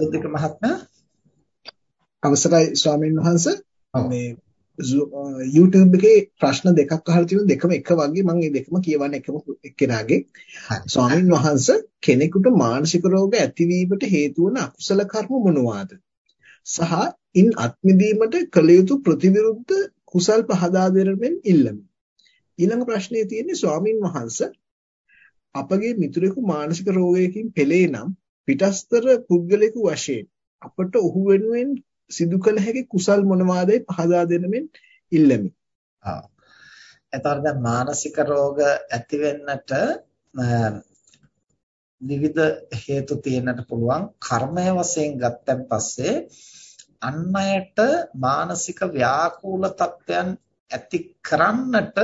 සුද්ධික මහත්මයා. අවසරයි ස්වාමීන් වහන්ස. මේ YouTube එකේ ප්‍රශ්න දෙකක් අහලා තියෙනවා. දෙකම එක වගේ මම මේ දෙකම කියවන්න එකම එක්කෙනාගේ. ස්වාමීන් වහන්ස කෙනෙකුට මානසික රෝග ඇතිවීමට හේතු වන අකුසල කර්ම මොනවාද? සහ ඉන් අත්මිදීමට කළ යුතු ප්‍රතිවිරුද්ධ කුසල් පහදා දෙරමින් ඉල්ලමි. ඊළඟ ප්‍රශ්නේ තියෙන්නේ ස්වාමින් වහන්සේ අපගේ මිතුරෙකු මානසික රෝගයකින් පෙළේ නම් පිටස්තර පුද්ගලයෙකු වශයෙන් අපට ඔහු වෙනුවෙන් සිදු කළ හැකි කුසල් මොනවාදයි පහදා දෙනමින් ඉල්ලමි. ආ. එතකොට දැන් මානසික රෝග ඇති වෙන්නට විවිධ හේතු තියෙන්නට පුළුවන් කර්මය වශයෙන් ගත්තන් පස්සේ අන් අයට මානසික ව්‍යාකූල තත්ත්වයන් ඇති කරන්නට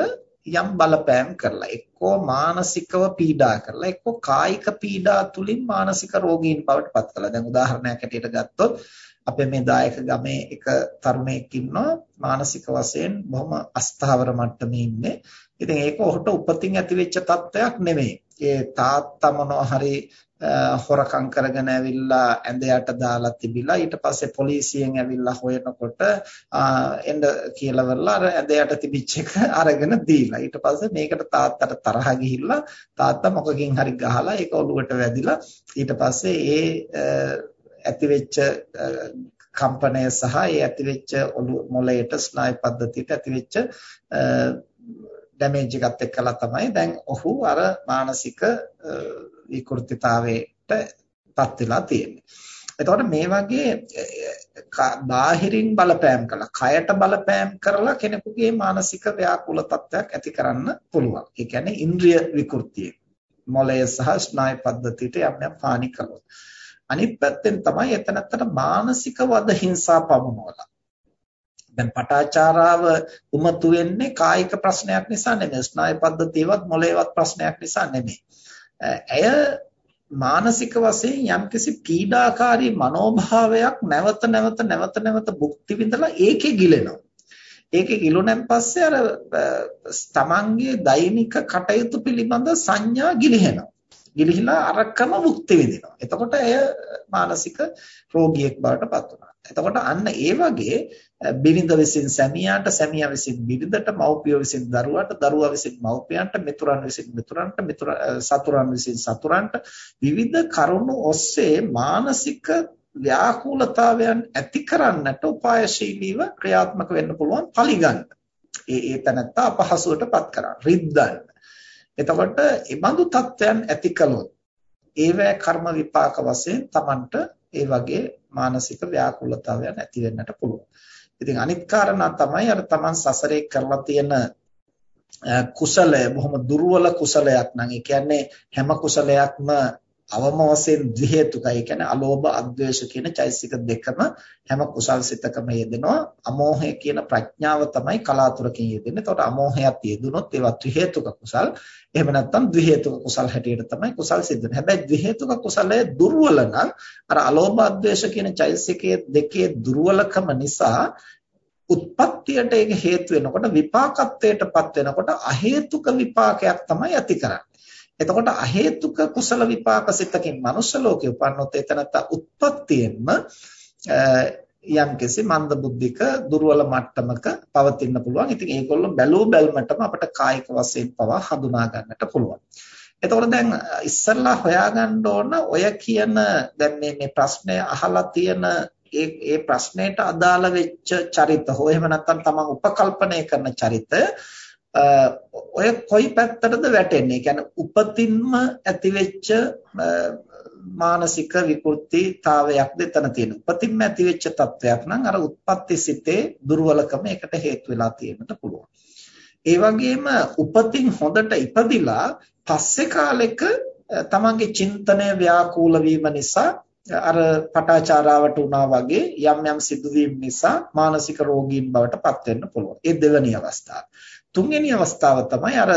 යම් බලපෑම් කරලා එක්කෝ මානසිකව පීඩා කරලා එක්කෝ කායික පීඩා තුලින් මානසික රෝගීන් බවට පත් කළා. දැන් උදාහරණයක් ඇටියට ගත්තොත් අපේ මේ දායක ගමේ එක තරුණයෙක් ඉන්නවා මානසික වශයෙන් බොහොම අස්ථාවර මට්ටමේ ඉන්නේ. ඉතින් ඒක ඔහුට උපතින් ඇතිවෙච්ච තත්ත්වයක් නෙමෙයි. ඒ තාත්තා මොනවා හරි හොරකම් කරගෙන ඇවිල්ලා ඇඳ යට දාලා තිබිලා ඊට පස්සේ පොලිසියෙන් ඇවිල්ලා හොයනකොට එන්න කියලා වරලා අර ඇඳ යට තිබිච්ච එක අරගෙන දීලා. ඊට පස්සේ මේකට තාත්තට තරහ ගිහිල්ලා තාත්තා මොකකින් හරි ගහලා ඒක ඔලුවට වැදිලා ඊට පස්සේ ඒ ඇතිවෙච්ච කම්පනය සහ ඒ ඇතිවෙච්ච ඔලු මොළයට ස්නායු පද්ධතියට ඇතිවෙච්ච ඩැමේජ් එකත් එක්කලා තමයි දැන් ඔහු අර මානසික විකෘතිතාවයට පත් වෙලා තියෙන්නේ. එතකොට මේ වගේ බාහිරින් බලපෑම් කළා, කයට බලපෑම් කරලා කෙනෙකුගේ මානසික ව්‍යාකූල තත්ත්වයක් ඇති කරන්න පුළුවන්. ඒ කියන්නේ ඉන්ද්‍රිය විකෘතිය. මොළය සහ ස්නායු පද්ධතියට යම් යම් හානි කළොත්. අනිත් පැත්තෙන් තමයි එතනත්තට මානසික වද හිංසා පමුණවලා. දැන් පටාචාරාව උමතු වෙන්නේ කායික ප්‍රශ්නයක් නිසා නෙමෙයි ස්නායු පද්ධතියවත් මොළේවත් ප්‍රශ්නයක් නිසා නෙමෙයි. ඇය මානසික වශයෙන් යම්කිසි පීඩාකාරී මනෝභාවයක් නැවත නැවත නැවත නැවත භුක්ති විඳලා ඒකේ ගිලෙනවා. ඒකේ ගිලුණෙන් පස්සේ අර තමන්ගේ දෛනික කටයුතු පිළිබඳ සංඥා ගිලිහෙනවා. ගිලිහිලා අරකම මුක්ති විඳිනවා. එතකොට එය මානසික රෝගියෙක් බවට පත් වෙනවා. එතකොට අන්න ඒ වගේ බිරිඳ විසින් සැමියාට සැමියා විසින් බිරිඳට මව්පියෝ විසින් දරුවාට දරුවා විසින් මව්පියන්ට මිතුරන් විසින් මිතුරන්ට මිතුර සතුරන් විසින් සතුරන්ට විවිධ කරුණු ඔස්සේ මානසික ව්‍යාකූලතාවයන් ඇති කරන්නට උපායශීලීව ක්‍රියාත්මක වෙන්න පුළුවන් පරිගන්න. ඒ ඒ තනත්තා අපහසුවටපත් කරා රිද්දන්න. එතකොට ඉබඳු තත්ත්වයන් ඇති කළොත් ඒවැ කර්ම විපාක වශයෙන් Tamanට ඒ වගේ මානසික ව්‍යාකූලතාවයන් ඇති වෙන්නට පුළුවන්. ඉතින් අනිත් කාරණා තමයි අර Taman සසරේ කරලා තියෙන කුසලය බොහොම දුර්වල කුසලයක් නම් ඒ කියන්නේ හැම කුසලයක්ම අවම වශයෙන් ද්වි හේතුකයි. ඒ කියන්නේ අලෝභ, අද්වේෂ කියන චෛසික දෙකම හැම කුසල් සිතකම යෙදෙනවා. අමෝහය කියන ප්‍රඥාව තමයි කලාතුරකින් යෙදෙන්නේ. එතකොට අමෝහයත් යෙදුනොත් ඒවා ත්‍රි හේතුක කුසල්. එහෙම නැත්නම් ද්වි හේතුක කුසල් හැටියට තමයි කුසල් සිද්ධ වෙන්නේ. හැබැයි ද්වි හේතුක කුසලය දුර්වල නම් අර අලෝභ, අද්වේෂ කියන චෛසිකයේ දෙකේ දුර්වලකම නිසා උත්පත්තියට ඒක හේතු වෙනකොට විපාකත්වයටපත් වෙනකොට අහේතුක විපාකයක් තමයි ඇති කරන්නේ. එතකොට අහේතුක කුසල විපාක සිතකින් මනුෂ්‍ය ලෝකේ උපන්නොත් එතනත් උත්පත්තියෙන්ම යම්කිසි මන්ද බුද්ධික දුර්වල මට්ටමක පවතින්න පුළුවන්. ඉතින් ඒගොල්ලෝ බැලූ බැල්මටම අපිට කායික වශයෙන් පවා හඳුනා ගන්නට පුළුවන්. එතකොට දැන් ඉස්සල්ලා හොයාගන්න ඕන ඔය කියන දැන් මේ මේ ප්‍රශ්නය අහලා තියෙන ඒ ඒ ප්‍රශ්නයට අදාළ වෙච්ච චරිත හෝ එහෙම නැත්නම් තමන් උපකල්පනය කරන චරිත ඔය කොයි පැත්තටද වැටෙන්නේ? කියන්නේ උපතින්ම ඇතිවෙච්ච මානසික විකෘතිතාවයක්ද එතන තියෙන. උපතින්ම ඇතිවෙච්ච තත්වයක් නම් අර උත්පත්ති සිතේ දුර්වලකම ඒකට හේතු වෙලා තියෙන්නට පුළුවන්. ඒ වගේම උපතින් හොඳට ඉපදිලා පස්සේ කාලෙක තමන්ගේ චින්තනය ව්‍යාකූල වීම නිසා අර පටාචාරාවට වුණා වගේ යම් යම් සිදුවීම් නිසා මානසික රෝගීන් බවට පත් වෙන්න පුළුවන්. ඒ දෙවැනි අවස්ථාව. තුන්වෙනි අවස්ථාව තමයි අර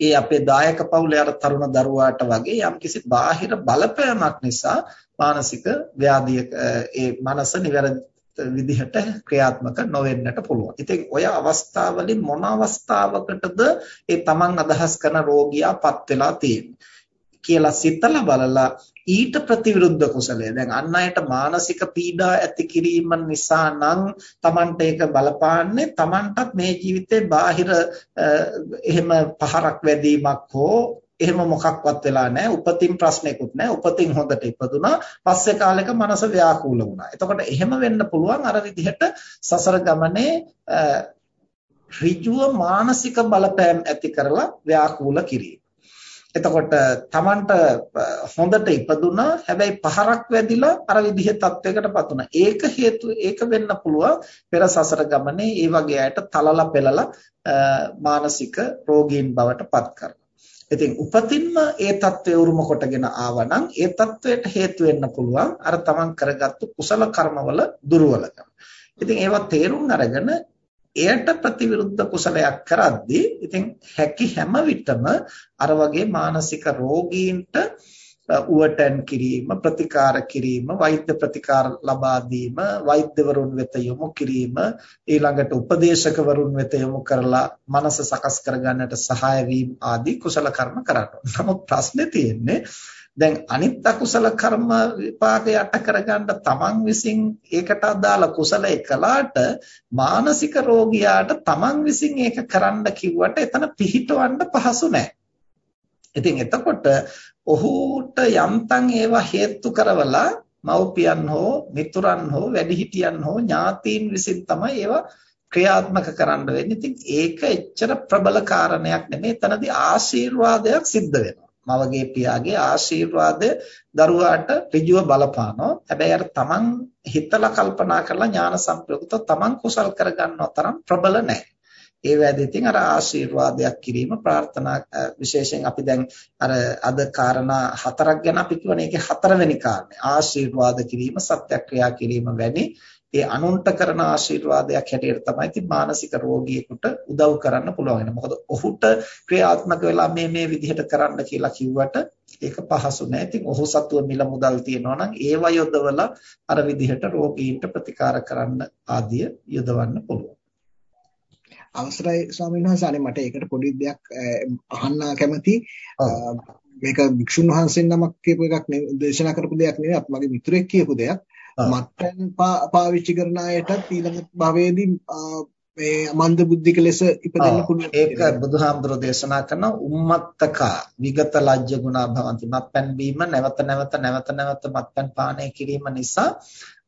ඒ අපේ දායක පවුලේ අර තරුණ දරුවාට වගේ යම්කිසි බාහිර බලපෑමක් නිසා මානසික ව්‍යාධිය ඒ මනස නිවැරදි විදිහට ක්‍රියාත්මක නොවෙන්නට පුළුවන්. ඉතින් ඔය අවස්ථාවලින් මොන අවස්ථාවකටද ඒ තමන් අදහස් කරන රෝගියාපත් වෙලා තියෙන්නේ? කියලා සිතලා බලලා ඊට ප්‍රතිවිරුද්ධ කුසලය. දැන් අන් අයට මානසික පීඩා ඇති කිරීම නිසා නම් Tamanට ඒක බලපාන්නේ Tamanටත් මේ ජීවිතේ බාහිර එහෙම පහරක් වැදීමක් හෝ එහෙම මොකක්වත් වෙලා නැහැ. උපතින් ප්‍රශ්නයක්වත් නැහැ. උපතින් හොඳට ඉපදුනා. පස්සේ කාලෙක මනස ව්‍යාකූල වුණා. එතකොට එහෙම වෙන්න පුළුවන් අර විදිහට සසර ගමනේ ඍජුව මානසික බලපෑම් ඇති කරලා ව්‍යාකූල කිරීම. එතකොට Tamanට හොඳට ඉපදුනා හැබැයි පහරක් වැදිලා අර විදිහේ තත්වයකටපත් වුණා. ඒක හේතු ඒක වෙන්න පුළුවන් පෙර සසර ගමනේ ඒ වගේ අයට තලලා පෙළලා මානසික රෝගීන් බවට පත් කරනවා. ඉතින් උපතින්ම ඒ தත්වය උරුම කොටගෙන ආවනම් ඒ தත්වයට හේතු වෙන්න පුළුවන් අර තමන් කරගත්තු කුසල කර්මවල දුර්වලකම. ඉතින් ඒවා තේරුම් අරගෙන එයට ප්‍රතිවිරුද්ධ කුසලයක් කරද්දී ඉතින් හැකි හැම විටම අර වගේ මානසික රෝගීන්ට උවටන් කිරීම ප්‍රතිකාර කිරීම වෛද්‍ය ප්‍රතිකාර ලබා දීම වෛද්‍යවරුන් වෙත යොමු කිරීම ඊළඟට උපදේශකවරුන් වෙත යොමු කරලා මනස සකස් කරගන්නට සහාය වීම ආදී කුසල කර්ම කරනවා. නමුත් ප්‍රශ්නේ තියෙන්නේ දැන් අනිත් අකුසල කර්ම විපාක යට කරගන්න තමන් විසින් ඒකට අදාළ කුසල එකලාට මානසික රෝගියාට තමන් විසින් ඒක කරන්න කිව්වට එතන පිහිටවන්න පහසු නැහැ. ඉතින් එතකොට ඔහුට යම්තම් ඒවා හේතු කරවලා මව්පියන් හෝ මිතුරන් හෝ වැඩිහිටියන් හෝ ඥාතීන් විසින් තමයි ඒවා ක්‍රියාත්මක කරන්න වෙන්නේ. ඉතින් ඒක එච්චර ප්‍රබල කාරණයක් නෙමෙයි. එතනදී ආශිර්වාදයක් සිද්ධ වෙනවා. මවගේ පියාගේ ආශිර්වාදය දරුවාට ඍජුව බලපානවා. හැබැයි අර තමන් හිතලා කල්පනා කරලා ඥාන සම්ප්‍රයුක්තව තමන් කුසල් කරගන්නව තරම් ප්‍රබල නැහැ. ඒ වෑදී ඉතින් අර ආශිර්වාදයක් කිරීම ප්‍රාර්ථනා විශේෂයෙන් අපි දැන් අර අද කාරණා හතරක් ගැන අපි කියවනේ ඒකේ හතරවෙනි කාරණේ ආශිර්වාද කිරීම සත්‍යක්‍රියා කිරීම වැනි ඒ අනුන්ට කරන ආශිර්වාදයක් හැටියට තමයි ඉතින් මානසික රෝගියෙකුට උදව් කරන්න පුළුවන්. මොකද ඔහුට ක්‍රියාත්මක වෙලා මේ මේ විදිහට කරන්න කියලා කිව්වට ඒක පහසු නෑ. ඉතින් ඔහු සතුව මිල මුදල් තියනවා නම් ඒව යොදවලා අර විදිහට රෝගීන්ට ප්‍රතිකාර කරන්න ආදිය යොදවන්න පුළුවන්. අවසරයි ස්වාමීන් වහන්සේ අනේ මට ඒකට පොඩි දෙයක් අහන්න කැමති මේක භික්ෂුන් වහන්සේ නමක් කියපු එකක් නෙවෙයි දේශනා කරපු දෙයක් නෙවෙයි අප මගේ මිතුරෙක් කියපු දෙයක් මත්පැන් පාවිච්චි කරන අයටත් ඊළඟ භවයේදී මේ මන්ද බුද්ධික ලෙස ඉපදෙන්න පුළුවන්. ඒක බුදුහාමුදුරෝ දේශනා කරන උම්මත්තක විගත ලජ්ජ ගුණා භවಂತಿ මත්පැන් බීම නැවත නැවත නැවත නැවත මත්පැන් පානය කිරීම නිසා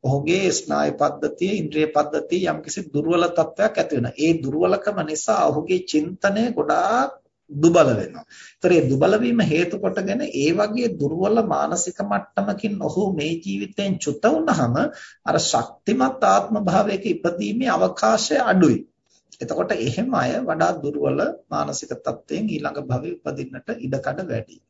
ඔහුගේ ස්නායු පද්ධතිය, ඉන්ද්‍රිය පද්ධතිය යම්කිසි දුර්වල තත්වයක් ඇති වෙනවා. ඒ දුර්වලකම නිසා ඔහුගේ චින්තනය ගොඩාක් දුබල වෙනවා. ඒතර ඒ දුබල වීම හේතු කොටගෙන ඒ වගේ දුර්වල මානසික මට්ටමකින් ඔහු මේ ජීවිතයෙන් චුත වුනහම අර ශක්තිමත් ආත්ම භාවයක ඉපදීමේ අවකාශය අඩුයි. එතකොට එහෙම අය වඩා දුර්වල මානසික තත්ත්වයෙන් ඊළඟ භවයේ උපදින්නට ඉඩකඩ වැඩියි.